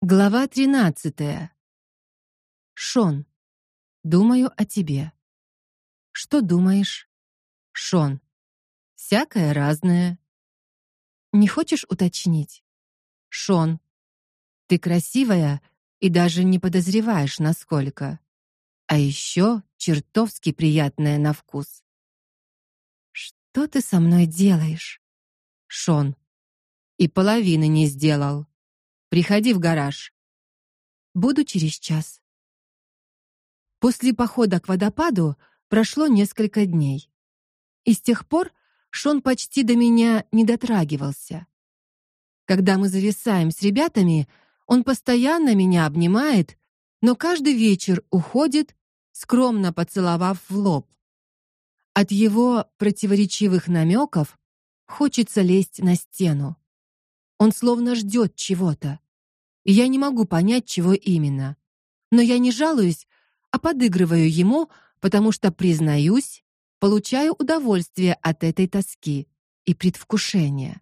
Глава тринадцатая. Шон. Думаю о тебе. Что думаешь? Шон. Всякое разное. Не хочешь уточнить? Шон. Ты красивая и даже не подозреваешь насколько. А еще чертовски приятная на вкус. Что ты со мной делаешь? Шон. И половины не сделал. Приходи в гараж. Буду через час. После похода к водопаду прошло несколько дней. И с тех пор Шон почти до меня не дотрагивался. Когда мы зависаем с ребятами, он постоянно меня обнимает, но каждый вечер уходит, скромно поцеловав в лоб. От его противоречивых намеков хочется лезть на стену. Он словно ждет чего-то. И я не могу понять, чего именно. Но я не жалуюсь, а подыгрываю ему, потому что признаюсь, получаю удовольствие от этой тоски и предвкушения.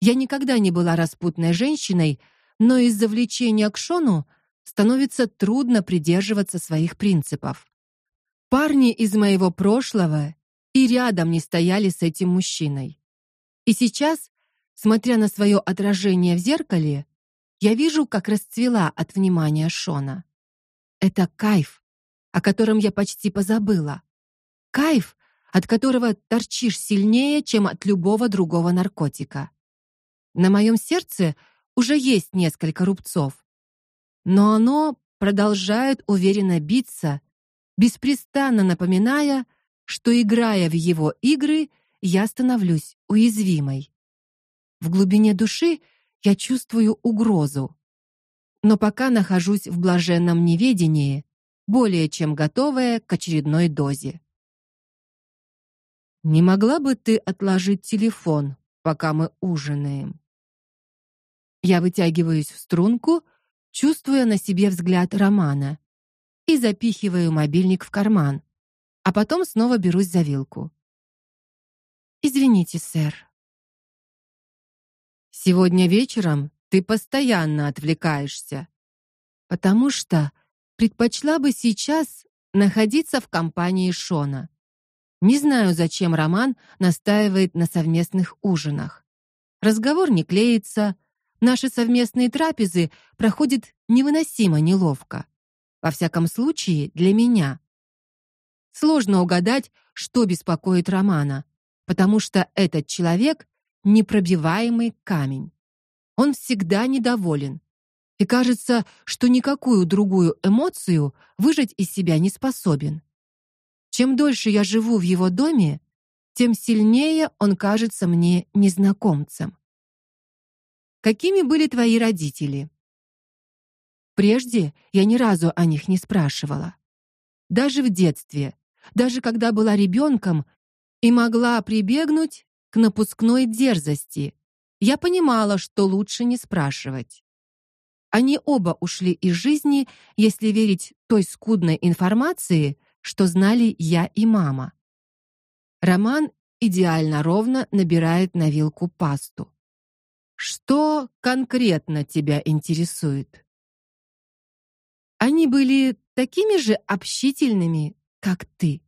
Я никогда не была распутной женщиной, но из-за влечения к Шону становится трудно придерживаться своих принципов. Парни из моего прошлого и рядом не стояли с этим мужчиной. И сейчас Смотря на свое отражение в зеркале, я вижу, как расцвела от внимания Шона. Это кайф, о котором я почти позабыла. Кайф, от которого торчишь сильнее, чем от любого другого наркотика. На моем сердце уже есть несколько рубцов, но оно продолжает уверенно биться, беспрестанно напоминая, что играя в его игры, я становлюсь уязвимой. В глубине души я чувствую угрозу. Но пока нахожусь в блаженном неведении, более чем готовая к очередной дозе. Не могла бы ты отложить телефон, пока мы ужинаем? Я вытягиваюсь в струнку, чувствуя на себе взгляд Романа, и запихиваю мобильник в карман, а потом снова берусь за вилку. Извините, сэр. Сегодня вечером ты постоянно отвлекаешься, потому что предпочла бы сейчас находиться в компании Шона. Не знаю, зачем Роман настаивает на совместных ужинах. Разговор не клеится, наши совместные трапезы проходят невыносимо неловко. Во всяком случае, для меня. Сложно угадать, что беспокоит Романа, потому что этот человек непробиваемый камень. Он всегда недоволен. И кажется, что никакую другую эмоцию выжать из себя не способен. Чем дольше я живу в его доме, тем сильнее он кажется мне незнакомцем. Какими были твои родители? Прежде я ни разу о них не спрашивала. Даже в детстве, даже когда была ребенком и могла прибегнуть к напускной дерзости. Я понимала, что лучше не спрашивать. Они оба ушли из жизни, если верить той скудной информации, что знали я и мама. Роман идеально ровно набирает на вилку пасту. Что конкретно тебя интересует? Они были такими же общительными, как ты.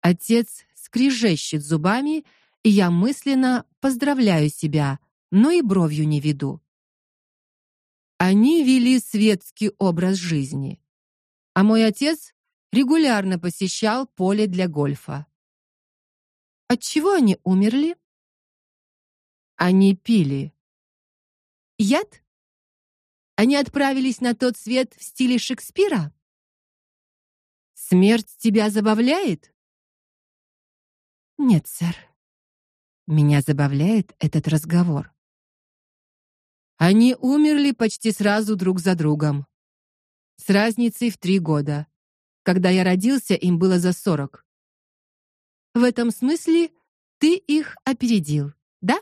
Отец скрежещет зубами я мысленно поздравляю себя, но и бровью не веду. Они вели светский образ жизни, а мой отец регулярно посещал поле для гольфа. От чего они умерли? Они пили. Яд? Они отправились на тот свет в стиле Шекспира? Смерть тебя забавляет? Нет, сэр. Меня забавляет этот разговор. Они умерли почти сразу друг за другом. С разницей в три года. Когда я родился, им было за сорок. В этом смысле ты их опередил, да?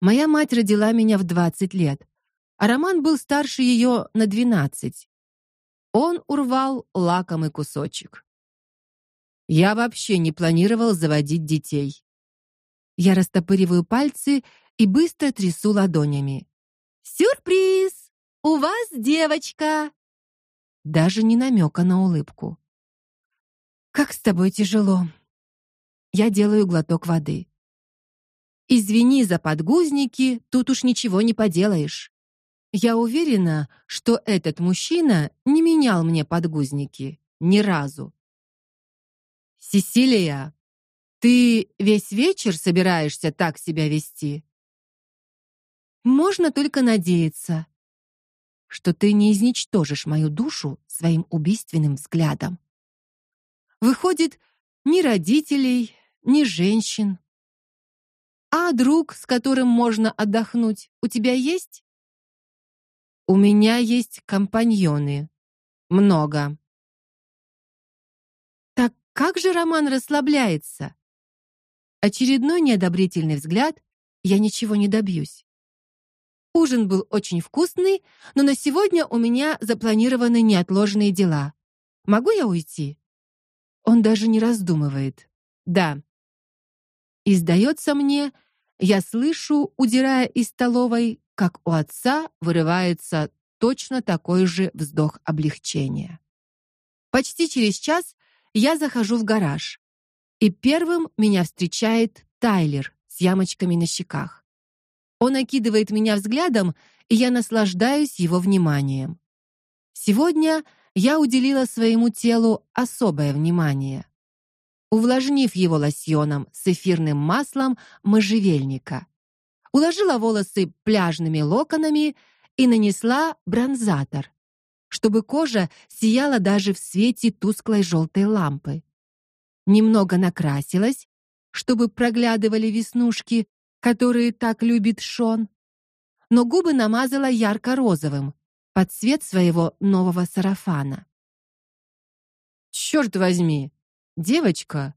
Моя мать родила меня в 20 лет, а Роман был старше ее на 12. Он урвал лакомый кусочек. Я вообще не планировал заводить детей. Я растопыриваю пальцы и быстро трясу ладонями. Сюрприз! У вас девочка. Даже не намека на улыбку. Как с тобой тяжело. Я делаю глоток воды. Извини за подгузники, тут уж ничего не поделаешь. Я уверена, что этот мужчина не менял мне подгузники ни разу. Сесилия, ты весь вечер собираешься так себя вести? Можно только надеяться, что ты не изничтожишь мою душу своим убийственным взглядом. Выходит, ни родителей, ни женщин. А друг, с которым можно отдохнуть, у тебя есть? У меня есть компаньоны. Много. Как же Роман расслабляется? Очередной неодобрительный взгляд, я ничего не добьюсь. Ужин был очень вкусный, но на сегодня у меня запланированы неотложные дела. Могу я уйти? Он даже не раздумывает. Да. И сдается мне, я слышу, удирая из столовой, как у отца вырывается точно такой же вздох облегчения. Почти через час я захожу в гараж, и первым меня встречает Тайлер с ямочками на щеках. Он окидывает меня взглядом, и я наслаждаюсь его вниманием. Сегодня я уделила своему телу особое внимание, увлажнив его лосьоном с эфирным маслом можжевельника. Уложила волосы пляжными локонами и нанесла бронзатор, чтобы кожа сияла даже в свете тусклой желтой лампы. Немного накрасилась, чтобы проглядывали веснушки, которые так любит Шон, но губы намазала ярко-розовым, под цвет своего нового сарафана. Черт возьми, девочка,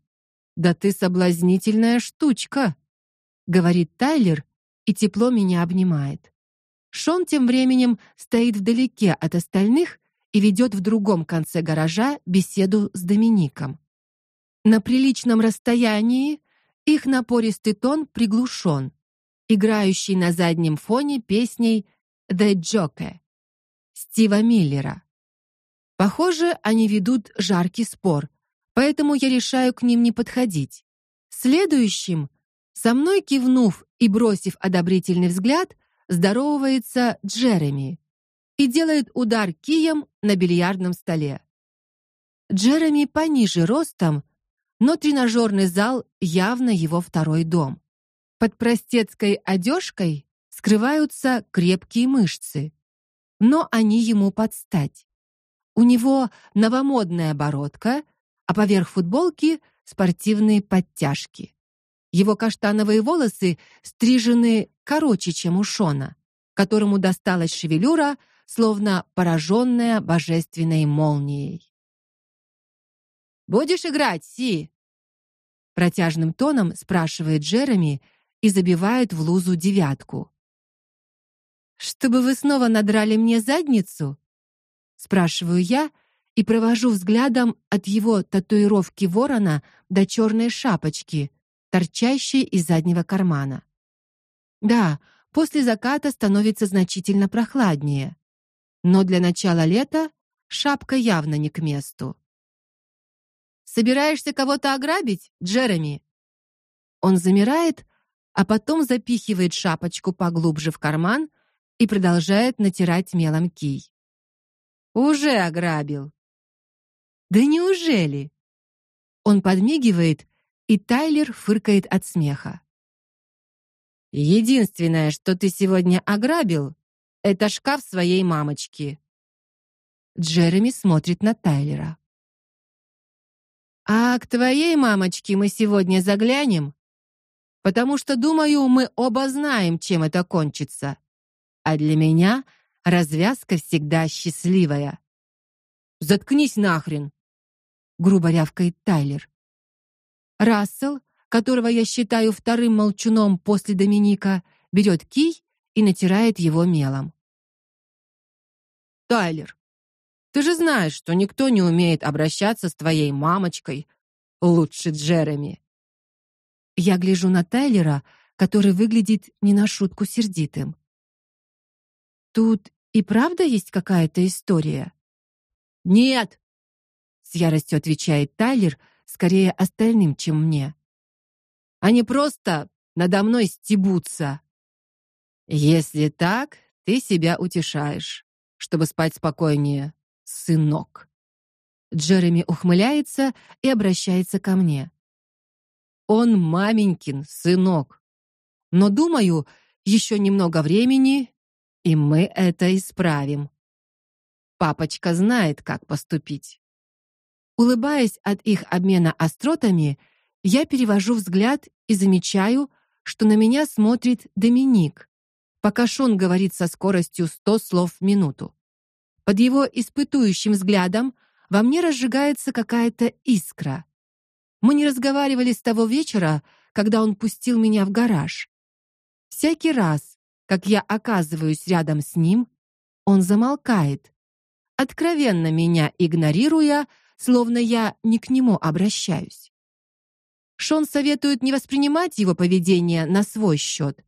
да ты соблазнительная штучка, говорит Тайлер и тепло меня обнимает. Шон тем временем стоит вдалеке от остальных и ведет в другом конце гаража беседу с Домиником. На приличном расстоянии их напористый тон приглушен, играющий на заднем фоне песней The Joker Стива Миллера. Похоже, они ведут жаркий спор, поэтому я решаю к ним не подходить. Следующим, со мной кивнув и бросив одобрительный взгляд, здоровается Джереми и делает удар кием на бильярдном столе. Джереми пониже ростом, но тренажерный зал явно его второй дом. Под простецкой одежкой скрываются крепкие мышцы, но они ему подстать. У него новомодная бородка, а поверх футболки спортивные подтяжки. Его каштановые волосы стрижены короче, чем у Шона, которому досталась шевелюра, словно пораженная божественной молнией. Будешь играть, Си? протяжным тоном спрашивает Джереми и забивает в лузу девятку. Чтобы вы снова надрали мне задницу? спрашиваю я и провожу взглядом от его татуировки ворона до черной шапочки, торчащей из заднего кармана. Да, после заката становится значительно прохладнее. Но для начала лета шапка явно не к месту. Собираешься кого-то ограбить, Джереми? Он замирает, а потом запихивает шапочку поглубже в карман и продолжает натирать мелом кий. Уже ограбил. Да неужели? Он подмигивает, и Тайлер фыркает от смеха. Единственное, что ты сегодня ограбил, это шкаф своей мамочки. Джереми смотрит на Тайлера. А к твоей мамочке мы сегодня заглянем, потому что, думаю, мы оба знаем, чем это кончится. А для меня развязка всегда счастливая. Заткнись нахрен, грубо рявкает Тайлер. Рассел, которого я считаю вторым молчуном после Доминика, берет кий и натирает его мелом. Тайлер, ты же знаешь, что никто не умеет обращаться с твоей мамочкой лучше Джереми. Я гляжу на Тайлера, который выглядит не на шутку сердитым. Тут и правда есть какая-то история? Нет, с яростью отвечает Тайлер, скорее остальным, чем мне. Они просто надо мной стебутся. Если так, ты себя утешаешь, чтобы спать спокойнее, сынок. Джереми ухмыляется и обращается ко мне. Он маменькин сынок. Но думаю, еще немного времени, и мы это исправим. Папочка знает, как поступить. Улыбаясь от их обмена остротами, я перевожу взгляд и замечаю, что на меня смотрит Доминик, пока Шон говорит со скоростью 100 слов в минуту. Под его испытующим взглядом во мне разжигается какая-то искра. Мы не разговаривали с того вечера, когда он пустил меня в гараж. Всякий раз, как я оказываюсь рядом с ним, он замолкает, откровенно меня игнорируя, словно я не к нему обращаюсь. Шон советует не воспринимать его поведение на свой счет.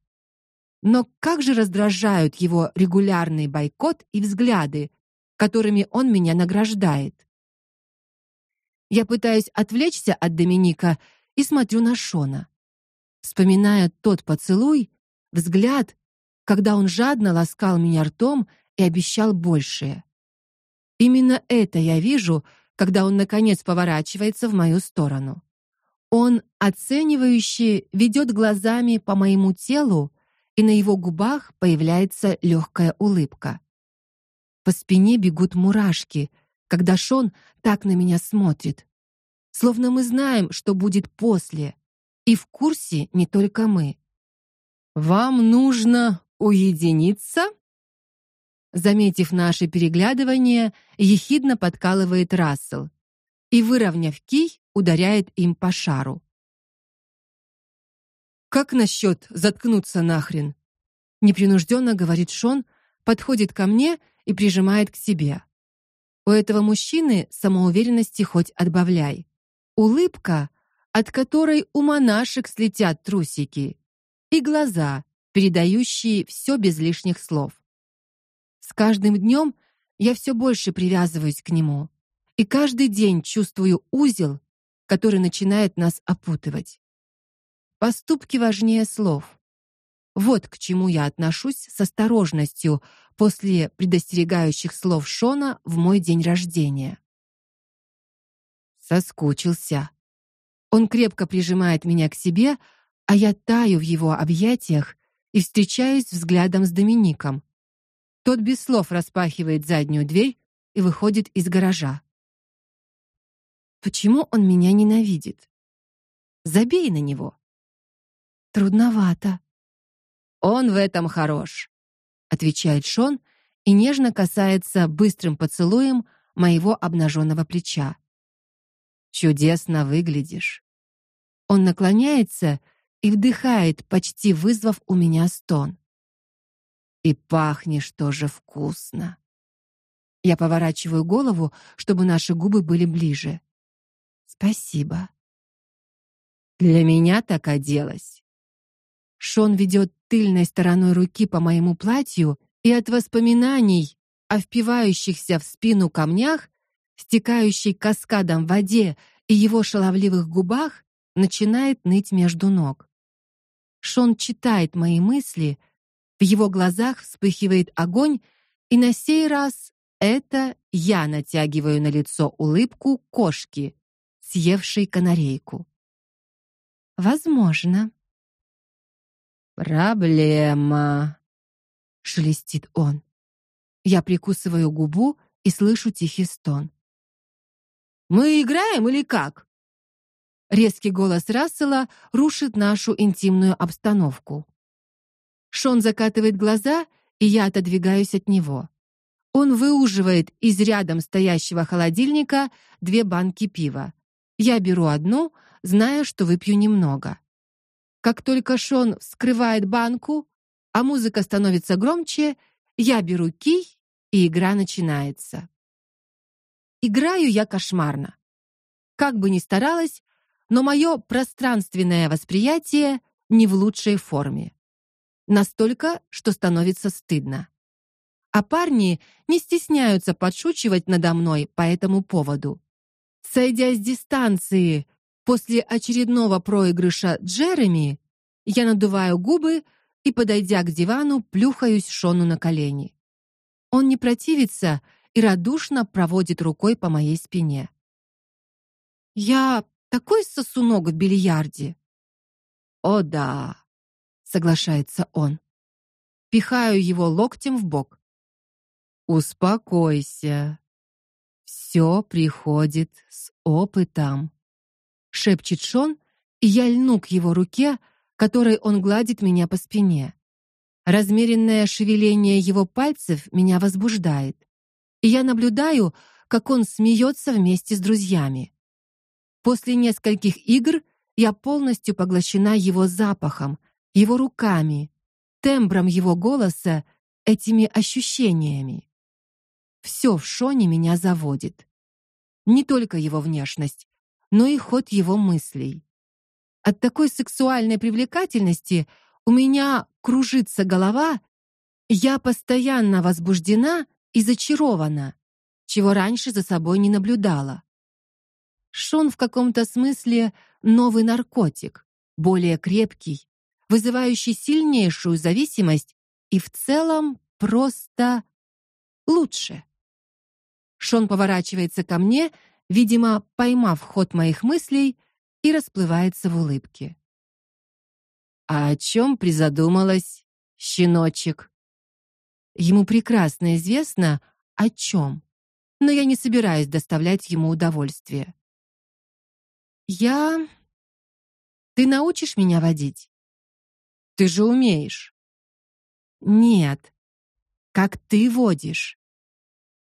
Но как же раздражают его регулярный бойкот и взгляды, которыми он меня награждает. Я пытаюсь отвлечься от Доминика и смотрю на Шона. Вспоминая тот поцелуй, взгляд, когда он жадно ласкал меня ртом и обещал большее. Именно это я вижу, когда он наконец поворачивается в мою сторону. Он оценивающе ведет глазами по моему телу, и на его губах появляется легкая улыбка. По спине бегут мурашки, когда Шон так на меня смотрит. Словно мы знаем, что будет после, и в курсе не только мы. Вам нужно уединиться? Заметив наше переглядывание, ехидно подкалывает Рассел и, выровняв кий, ударяет им по шару. Как насчет заткнуться нахрен? непринужденно говорит Шон, подходит ко мне и прижимает к себе. У этого мужчины самоуверенности хоть отбавляй. Улыбка, от которой у монашек слетят трусики, и глаза, передающие все без лишних слов. Каждым днем я все больше привязываюсь к нему, и каждый день чувствую узел, который начинает нас опутывать. Поступки важнее слов. Вот к чему я отношусь с осторожностью после предостерегающих слов Шона в мой день рождения. Соскучился. Он крепко прижимает меня к себе, а я таю в его объятиях и встречаюсь взглядом с Домиником, тот без слов распахивает заднюю дверь и выходит из гаража. Почему он меня ненавидит? Забей на него. Трудновато. Он в этом хорош, отвечает Шон и нежно касается быстрым поцелуем моего обнаженного плеча. Чудесно выглядишь. Он наклоняется и вдыхает, почти вызвав у меня стон. И пахнешь тоже вкусно. Я поворачиваю голову, чтобы наши губы были ближе. Спасибо. Для меня так оделась. Шон ведет тыльной стороной руки по моему платью, и от воспоминаний о впивающихся в спину камнях, стекающей каскадом в воде и его шаловливых губах начинает ныть между ног. Шон читает мои мысли, в его глазах вспыхивает огонь, и на сей раз это я натягиваю на лицо улыбку кошки, съевшей канарейку. Возможно. Проблема, шелестит он. Я прикусываю губу и слышу тихий стон. Мы играем или как? Резкий голос Рассела рушит нашу интимную обстановку. Шон закатывает глаза, и я отодвигаюсь от него. Он выуживает из рядом стоящего холодильника две банки пива. Я беру одну, зная, что выпью немного. Как только Шон вскрывает банку, а музыка становится громче, я беру кий, и игра начинается. Играю я кошмарно. Как бы ни старалась, но мое пространственное восприятие не в лучшей форме. Настолько, что становится стыдно. А парни не стесняются подшучивать надо мной по этому поводу. Сойдя с дистанции после очередного проигрыша Джереми, я надуваю губы и, подойдя к дивану, плюхаюсь Шону на колени. Он не противится и радушно проводит рукой по моей спине. Я такой сосунок в бильярде. О да, соглашается он. Пихаю его локтем в бок. Успокойся. Все приходит с опытом, шепчет Шон, и я льну к его руке, которой он гладит меня по спине. Размеренное шевеление его пальцев меня возбуждает, и я наблюдаю, как он смеется вместе с друзьями. После нескольких игр я полностью поглощена его запахом, его руками, тембром его голоса, этими ощущениями. Все в Шоне меня заводит. Не только его внешность, но и ход его мыслей. От такой сексуальной привлекательности у меня кружится голова, я постоянно возбуждена и зачарована, чего раньше за собой не наблюдала. Шон в каком-то смысле новый наркотик, более крепкий, вызывающий сильнейшую зависимость и в целом просто лучше. Шон поворачивается ко мне, видимо, поймав ход моих мыслей, и расплывается в улыбке. А о чем призадумалась, щеночек? Ему прекрасно известно о чем, но я не собираюсь доставлять ему удовольствие. Я Ты научишь меня водить? Ты же умеешь. Нет. Как ты водишь?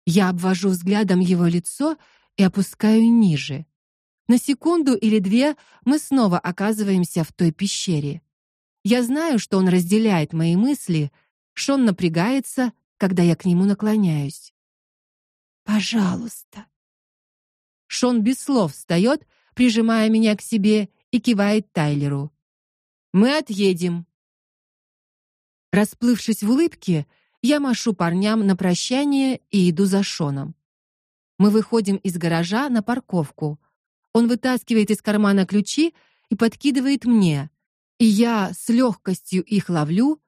Я обвожу взглядом его лицо и опускаю ниже. На секунду или две мы снова оказываемся в той пещере. Я знаю, что он разделяет мои мысли, Шон напрягается, когда я к нему наклоняюсь. Пожалуйста. Шон без слов встает прижимая меня к себе, и кивает Тайлеру. Мы отъедем. Расплывшись в улыбке, я машу парням на прощание и иду за Шоном. Мы выходим из гаража на парковку. Он вытаскивает из кармана ключи и подкидывает мне, и я с легкостью их ловлю,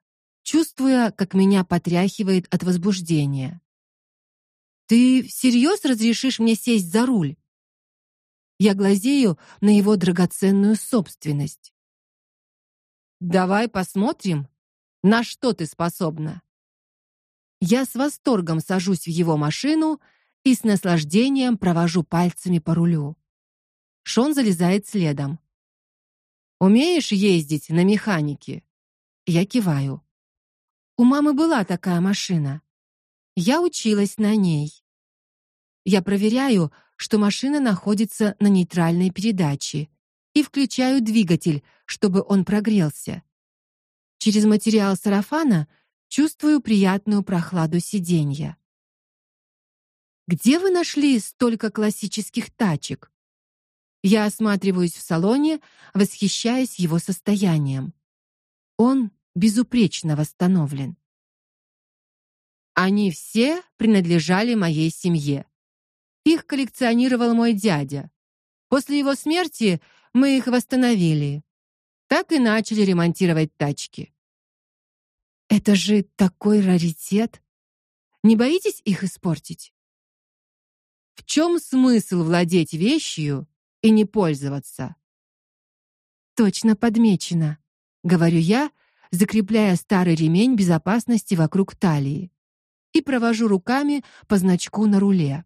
чувствуя, как меня потряхивает от возбуждения. Ты всерьез разрешишь мне сесть за руль? Я глазею на его драгоценную собственность. Давай посмотрим, на что ты способна. Я с восторгом сажусь в его машину и с наслаждением провожу пальцами по рулю. Шон залезает следом. Умеешь ездить на механике? Я киваю. У мамы была такая машина. Я училась на ней. Я проверяю, что машина находится на нейтральной передаче, и включаю двигатель, чтобы он прогрелся. Через материал сарафана чувствую приятную прохладу сиденья. Где вы нашли столько классических тачек? Я осматриваюсь в салоне, восхищаясь его состоянием. Он безупречно восстановлен. Они все принадлежали моей семье. Их коллекционировал мой дядя. После его смерти мы их восстановили. Так и начали ремонтировать тачки. Это же такой раритет. Не боитесь их испортить? В чем смысл владеть вещью и не пользоваться? Точно подмечено, говорю я, закрепляя старый ремень безопасности вокруг талии и провожу руками по значку на руле.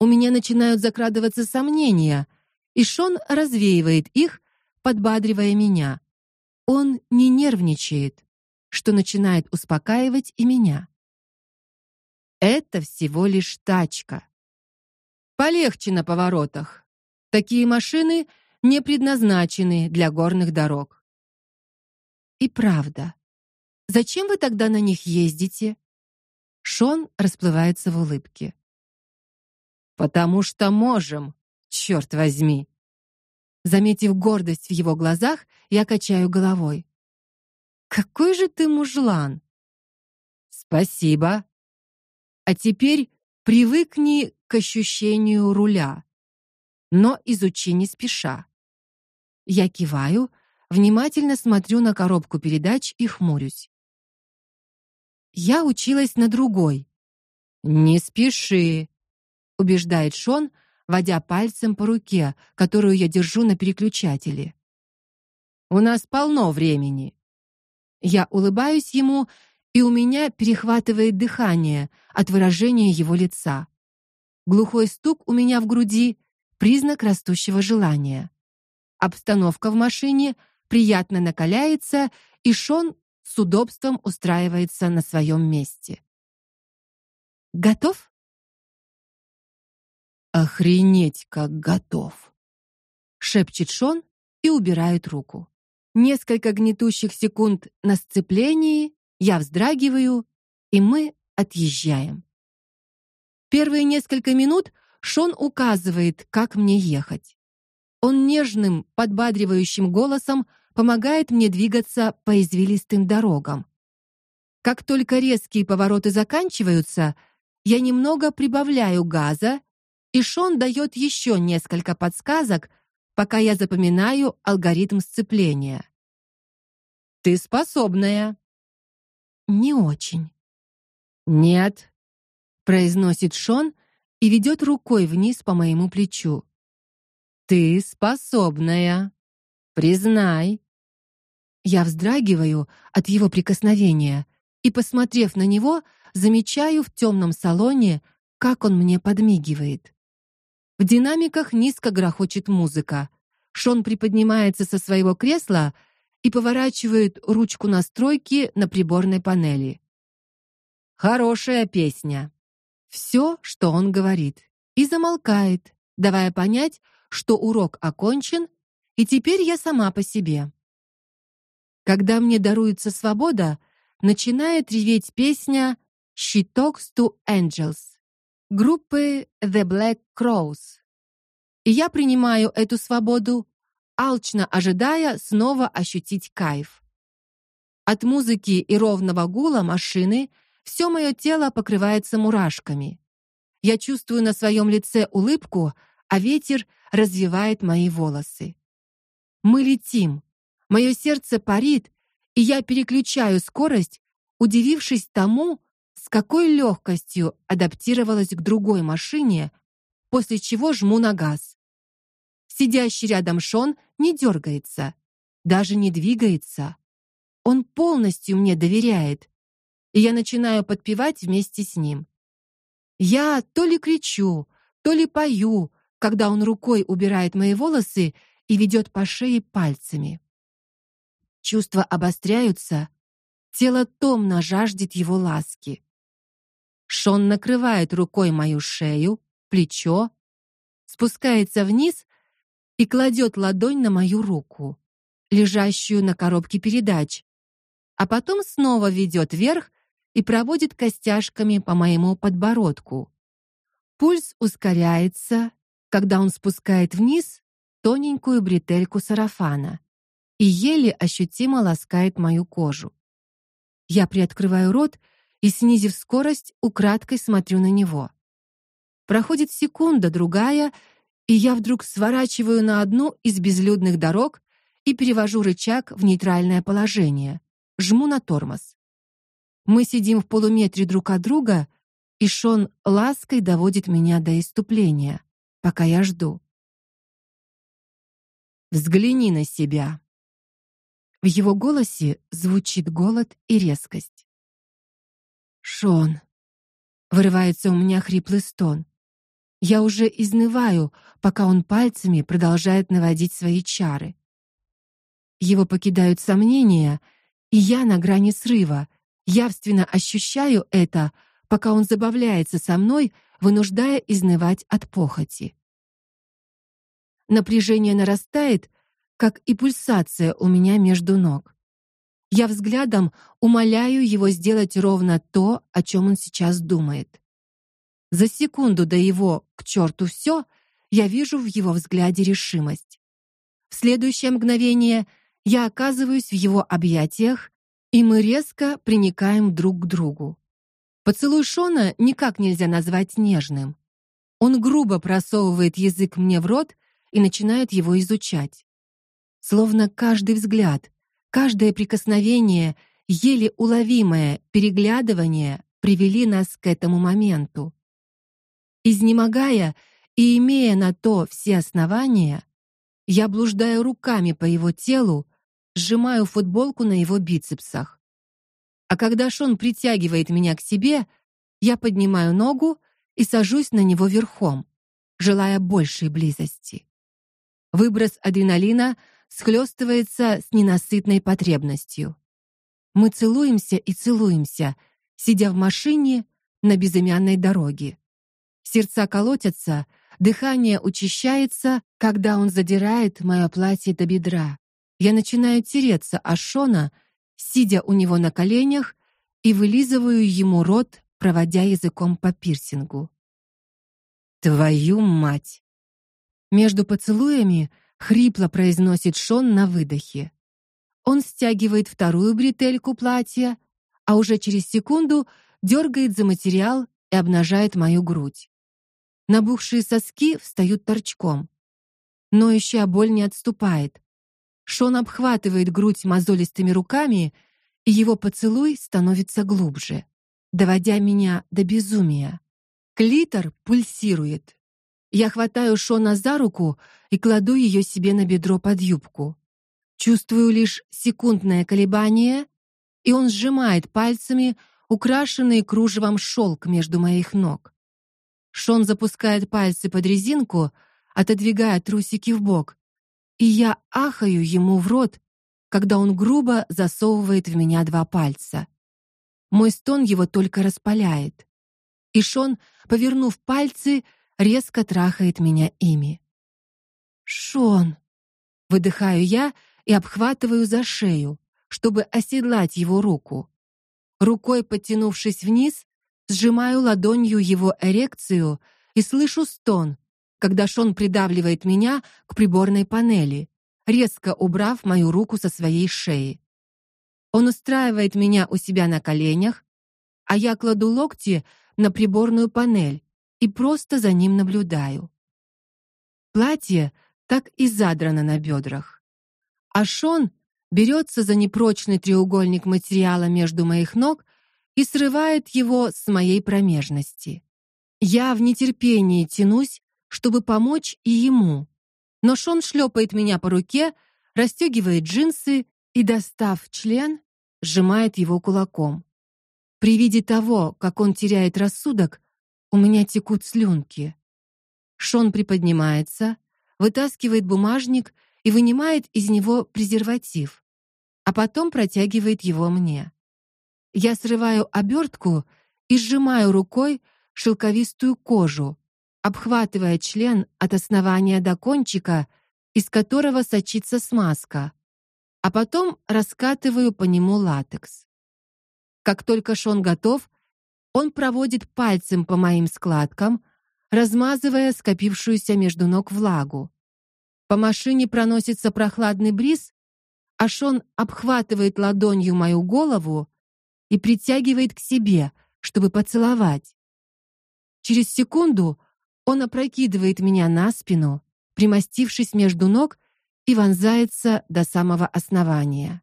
У меня начинают закрадываться сомнения, и Шон развеивает их, подбадривая меня. Он не нервничает, что начинает успокаивать и меня. Это всего лишь тачка. Полегче на поворотах. Такие машины не предназначены для горных дорог. И правда. Зачем вы тогда на них ездите? Шон расплывается в улыбке. Потому что можем, черт возьми. Заметив гордость в его глазах, я качаю головой. Какой же ты мужлан. Спасибо. А теперь привыкни к ощущению руля, но изучи не спеша. Я киваю, внимательно смотрю на коробку передач и хмурюсь. Я училась на другой. Не спеши, убеждает Шон, водя пальцем по руке, которую я держу на переключателе. У нас полно времени. Я улыбаюсь ему, и у меня перехватывает дыхание от выражения его лица. Глухой стук у меня в груди признак растущего желания. Обстановка в машине приятно накаляется, и Шон с удобством устраивается на своем месте. Готов? Охренеть, как готов, шепчет Шон и убирает руку. Несколько гнетущих секунд на сцеплении, я вздрагиваю, и мы отъезжаем. Первые несколько минут Шон указывает, как мне ехать. Он нежным, подбадривающим голосом помогает мне двигаться по извилистым дорогам. Как только резкие повороты заканчиваются, я немного прибавляю газа, и Шон дает еще несколько подсказок, пока я запоминаю алгоритм сцепления. Ты способная. Не очень. Нет, произносит Шон и ведет рукой вниз по моему плечу. Ты способная. Признай. Я вздрагиваю от его прикосновения и, посмотрев на него, замечаю в темном салоне, как он мне подмигивает. В динамиках низко грохочет музыка. Шон приподнимается со своего кресла и поворачивает ручку настройки на приборной панели. Хорошая песня. Все, что он говорит, и замолкает, давая понять, что урок окончен, и теперь я сама по себе. Когда мне даруется свобода, начинает реветь песня She Talks to Angels группы The Black Crows. И я принимаю эту свободу, алчно ожидая снова ощутить кайф. От музыки и ровного гула машины все мое тело покрывается мурашками. Я чувствую на своем лице улыбку, а ветер развивает мои волосы. Мы летим. Мое сердце парит, и я переключаю скорость, удивившись тому, с какой легкостью адаптировалась к другой машине, после чего жму на газ. Сидящий рядом Шон не дергается, даже не двигается. Он полностью мне доверяет, и я начинаю подпевать вместе с ним. Я то ли кричу, то ли пою, когда он рукой убирает мои волосы и ведет по шее пальцами. Чувства обостряются, тело томно жаждет его ласки. Шон накрывает рукой мою шею, плечо, спускается вниз и кладет ладонь на мою руку, лежащую на коробке передач, а потом снова ведет вверх и проводит костяшками по моему подбородку. Пульс ускоряется, когда он спускает вниз тоненькую бретельку сарафана и еле ощутимо ласкает мою кожу. Я приоткрываю рот и, снизив скорость, украдкой смотрю на него. Проходит секунда, другая, и я вдруг сворачиваю на одну из безлюдных дорог и перевожу рычаг в нейтральное положение. Жму на тормоз. Мы сидим в полуметре друг от друга, и Шон лаской доводит меня до иступления, пока я жду. Взгляни на себя. В его голосе звучит голод и резкость. Шон. Вырывается у меня хриплый стон. Я уже изнываю, пока он пальцами продолжает наводить свои чары. Его покидают сомнения, и я на грани срыва. Явственно ощущаю это, пока он забавляется со мной, вынуждая изнывать от похоти. Напряжение нарастает, как и пульсация у меня между ног. Я взглядом умоляю его сделать ровно то, о чем он сейчас думает. За секунду до его к черту все, я вижу в его взгляде решимость. В следующее мгновение я оказываюсь в его объятиях, и мы резко приникаем друг к другу. Поцелуй Шона никак нельзя назвать нежным. Он грубо просовывает язык мне в рот и начинает его изучать. Словно каждый взгляд, каждое прикосновение, еле уловимое переглядывание привели нас к этому моменту. Изнемогая и имея на то все основания, я блуждаю руками по его телу, сжимаю футболку на его бицепсах. А когда Шон притягивает меня к себе, я поднимаю ногу и сажусь на него верхом, желая большей близости. Выброс адреналина схлестывается с ненасытной потребностью. Мы целуемся и целуемся, сидя в машине на безымянной дороге. Сердца колотятся, дыхание учащается, когда он задирает мое платье до бедра. Я начинаю тереться о Шона, сидя у него на коленях и вылизываю ему рот, проводя языком по пирсингу. Твою мать. Между поцелуями хрипло произносит Шон на выдохе. Он стягивает вторую бретельку платья, а уже через секунду дергает за материал и обнажает мою грудь. Набухшие соски встают торчком. Но еще боль не отступает. Шон обхватывает грудь мозолистыми руками, и его поцелуй становится глубже, доводя меня до безумия. Клитор пульсирует. Я хватаю Шона за руку и кладу ее себе на бедро под юбку. Чувствую лишь секундное колебание, и он сжимает пальцами украшенный кружевом шелк между моих ног. Шон запускает пальцы под резинку, отодвигая трусики в бок, и я ахаю ему в рот, когда он грубо засовывает в меня два пальца. Мой стон его только распаляет. И Шон, повернув пальцы, резко трахает меня ими. Шон, выдыхаю я и обхватываю за шею, чтобы оседлать его руку. Рукой подтянувшись вниз, сжимаю ладонью его эрекцию и слышу стон, когда Шон придавливает меня к приборной панели, резко убрав мою руку со своей шеи. Он устраивает меня у себя на коленях, а я кладу локти на приборную панель и просто за ним наблюдаю. Платье так и задрано на бедрах. А Шон берется за непрочный треугольник материала между моих ног и срывает его с моей промежности. Я в нетерпении тянусь чтобы помочь и ему. Но Шон шлепает меня по руке, расстегивает джинсы и, достав член, сжимает его кулаком. При виде того, как он теряет рассудок, у меня текут слюнки. Шон приподнимается, вытаскивает бумажник и вынимает из него презерватив, а потом протягивает его мне. Я срываю обертку и сжимаю рукой шелковистую кожу, обхватывая член от основания до кончика, из которого сочится смазка, а потом раскатываю по нему латекс. Как только Шон готов, он проводит пальцем по моим складкам, размазывая скопившуюся между ног влагу. По машине проносится прохладный бриз, а Шон обхватывает ладонью мою голову и притягивает к себе, чтобы поцеловать. Через секунду он опрокидывает меня на спину, примостившись между ног, и вонзается до самого основания.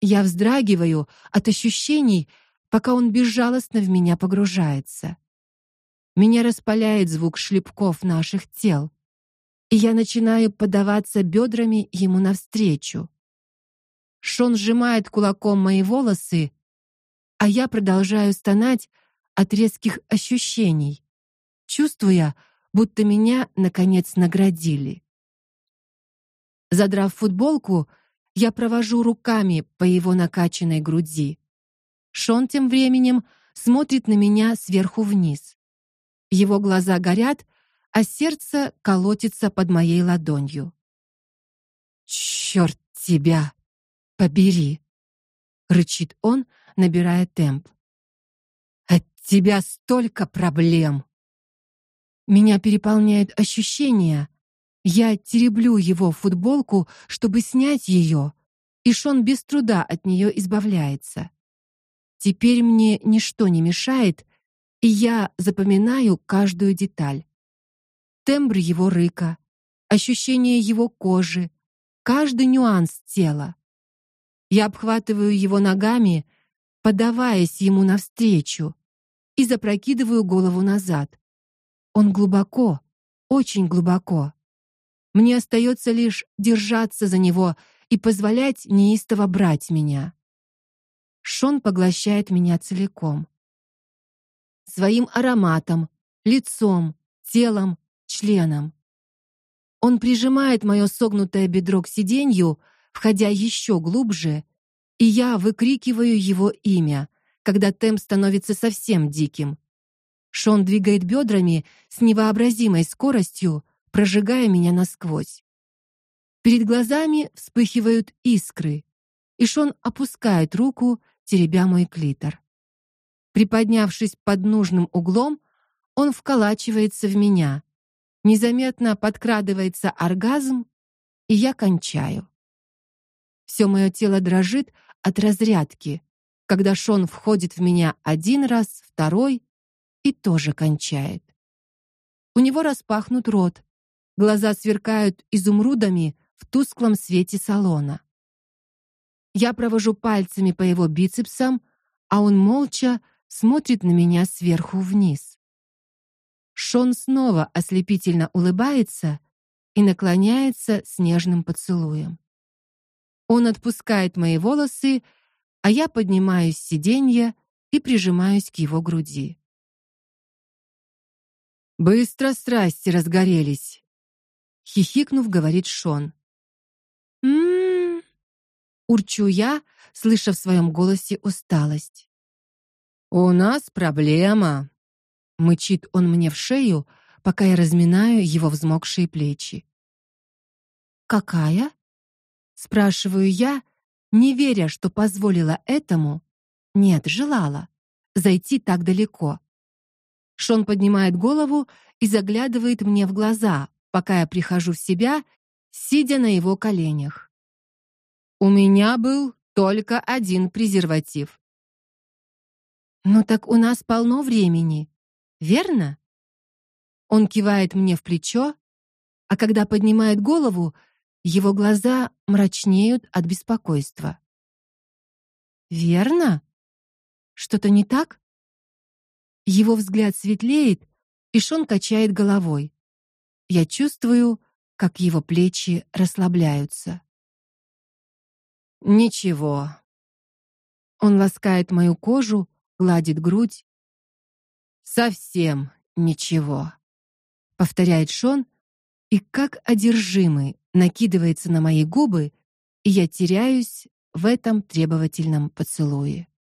Я вздрагиваю от ощущений, пока он безжалостно в меня погружается. Меня распаляет звук шлепков наших тел, и я начинаю подаваться бедрами ему навстречу. Шон сжимает кулаком мои волосы, а я продолжаю стонать от резких ощущений чувствуя, будто меня наконец наградили. Задрав футболку, я провожу руками по его накачанной груди. Шон тем временем смотрит на меня сверху вниз. Его глаза горят, а сердце колотится под моей ладонью. Черт тебя побери, рычит он, набирая темп. От тебя столько проблем. Меня переполняют ощущения. Я тереблю его футболку, чтобы снять ее, и Шон без труда от нее избавляется. Теперь мне ничто не мешает, и я запоминаю каждую деталь. Тембр его рыка, ощущение его кожи, каждый нюанс тела. Я обхватываю его ногами, подаваясь ему навстречу, и запрокидываю голову назад. Он глубоко, очень глубоко. Мне остается лишь держаться за него и позволять неистово брать меня. Шон поглощает меня целиком. Своим ароматом, лицом, телом, членом. Он прижимает мое согнутое бедро к сиденью, входя еще глубже, и я выкрикиваю его имя, когда темп становится совсем диким. Шон двигает бедрами с невообразимой скоростью, прожигая меня насквозь. Перед глазами вспыхивают искры, и Шон опускает руку, теребя мой клитор. Приподнявшись под нужным углом, он вколачивается в меня. Незаметно подкрадывается оргазм, и я кончаю. Все мое тело дрожит от разрядки, когда Шон входит в меня один раз, второй и тоже кончает. У него распахнут рот, Глаза сверкают изумрудами в тусклом свете салона. Я провожу пальцами по его бицепсам, а он молча смотрит на меня сверху вниз. Шон снова ослепительно улыбается и наклоняется с нежным поцелуем. Он отпускает мои волосы, а я поднимаюсь с сиденья и прижимаюсь к его груди. Быстро страсти разгорелись хихикнув, говорит Шон. Урчу я, слыша в своем голосе усталость. У нас проблема, мычит он мне в шею, пока я разминаю его взмокшие плечи. Какая? спрашиваю я, не веря, что позволила этому, нет, желала зайти так далеко. Шон поднимает голову и заглядывает мне в глаза, пока я прихожу в себя, сидя на его коленях. У меня был только один презерватив. Ну так у нас полно времени, верно? Он кивает мне в плечо, а когда поднимает голову, его глаза мрачнеют от беспокойства. Верно? Что-то не так? Его взгляд светлеет, и Шон качает головой. Я чувствую, как его плечи расслабляются. Ничего. Он ласкает мою кожу, гладит грудь. Совсем ничего, повторяет Шон и как одержимый накидывается на мои губы, и я теряюсь в этом требовательном поцелуе.